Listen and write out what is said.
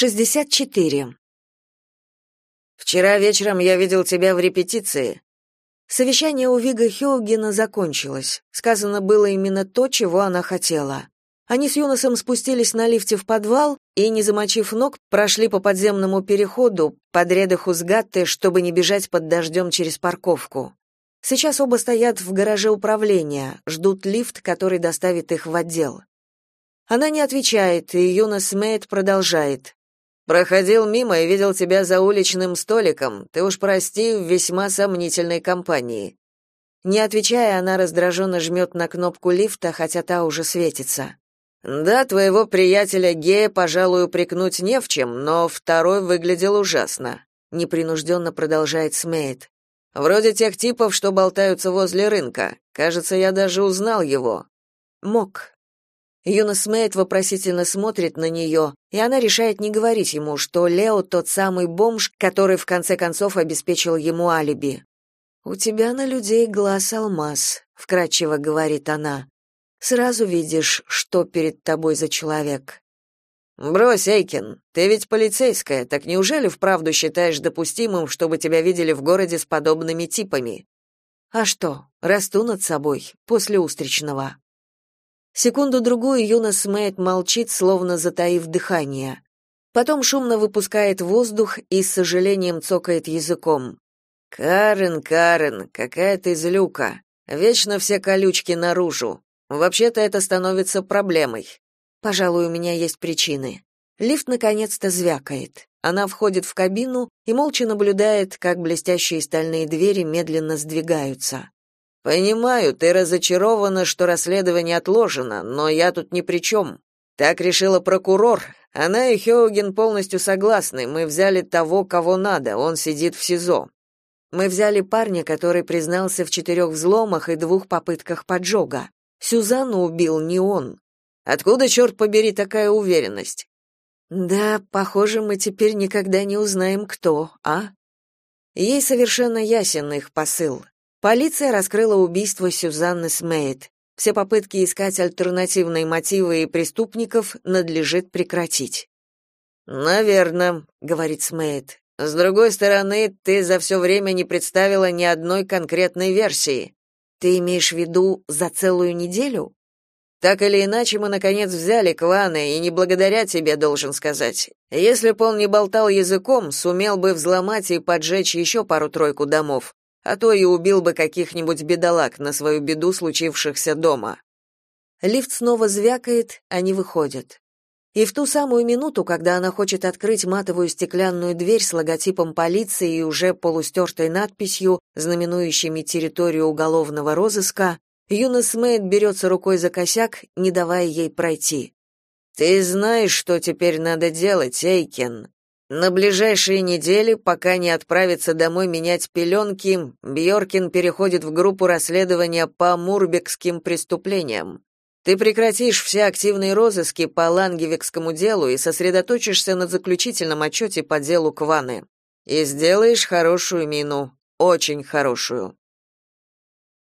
64. Вчера вечером я видел тебя в репетиции. Совещание у Вига Хёгена закончилось. Сказано было именно то, чего она хотела. Они с Юносом спустились на лифте в подвал и, не замочив ног, прошли по подземному переходу под ряды Хузгатты, чтобы не бежать под дождем через парковку. Сейчас оба стоят в гараже управления, ждут лифт, который доставит их в отдел. Она не отвечает, и Юнос Мэйд продолжает. Проходил мимо и видел тебя за уличным столиком. Ты уж прости, в весьма сомнительной компании. Не отвечая, она раздраженно жмет на кнопку лифта, хотя та уже светится. Да, твоего приятеля гея, пожалуй, упрекнуть не в чем, но второй выглядел ужасно. Непринужденно продолжает Смейт. Вроде тех типов, что болтаются возле рынка. Кажется, я даже узнал его. Мок, Юна Смейт вопросительно смотрит на нее, и она решает не говорить ему, что Лео тот самый бомж, который в конце концов обеспечил ему алиби. «У тебя на людей глаз алмаз», — вкратчиво говорит она. «Сразу видишь, что перед тобой за человек». «Брось, Эйкин, ты ведь полицейская, так неужели вправду считаешь допустимым, чтобы тебя видели в городе с подобными типами?» «А что, расту над собой, после устричного». Секунду-другую Юнос Мэйд молчит, словно затаив дыхание. Потом шумно выпускает воздух и с сожалением цокает языком. «Карен, Карен, какая ты злюка. Вечно все колючки наружу. Вообще-то это становится проблемой». «Пожалуй, у меня есть причины». Лифт наконец-то звякает. Она входит в кабину и молча наблюдает, как блестящие стальные двери медленно сдвигаются. Понимаю, ты разочарована, что расследование отложено, но я тут ни при чем. Так решила прокурор. Она и Хёген полностью согласны. Мы взяли того, кого надо. Он сидит в СИЗО. Мы взяли парня, который признался в четырех взломах и двух попытках поджога. Сюзанну убил не он. Откуда, черт побери, такая уверенность? Да, похоже, мы теперь никогда не узнаем, кто, а? Ей совершенно ясен их посыл. Полиция раскрыла убийство Сюзанны Смейт. Все попытки искать альтернативные мотивы и преступников надлежит прекратить. «Наверно», — говорит Смейт. «С другой стороны, ты за все время не представила ни одной конкретной версии». «Ты имеешь в виду за целую неделю?» Так или иначе, мы наконец взяли Квана, и не благодаря тебе, должен сказать. Если бы он не болтал языком, сумел бы взломать и поджечь еще пару-тройку домов а то и убил бы каких-нибудь бедолаг на свою беду, случившихся дома. Лифт снова звякает, они выходят. И в ту самую минуту, когда она хочет открыть матовую стеклянную дверь с логотипом полиции и уже полустертой надписью, знаменующими территорию уголовного розыска, Юнос Мэйд берется рукой за косяк, не давая ей пройти. «Ты знаешь, что теперь надо делать, Эйкен?» На ближайшие недели, пока не отправится домой менять пеленки, Бьоркин переходит в группу расследования по мурбекским преступлениям. Ты прекратишь все активные розыски по лангевикскому делу и сосредоточишься на заключительном отчете по делу Кваны. И сделаешь хорошую мину, очень хорошую.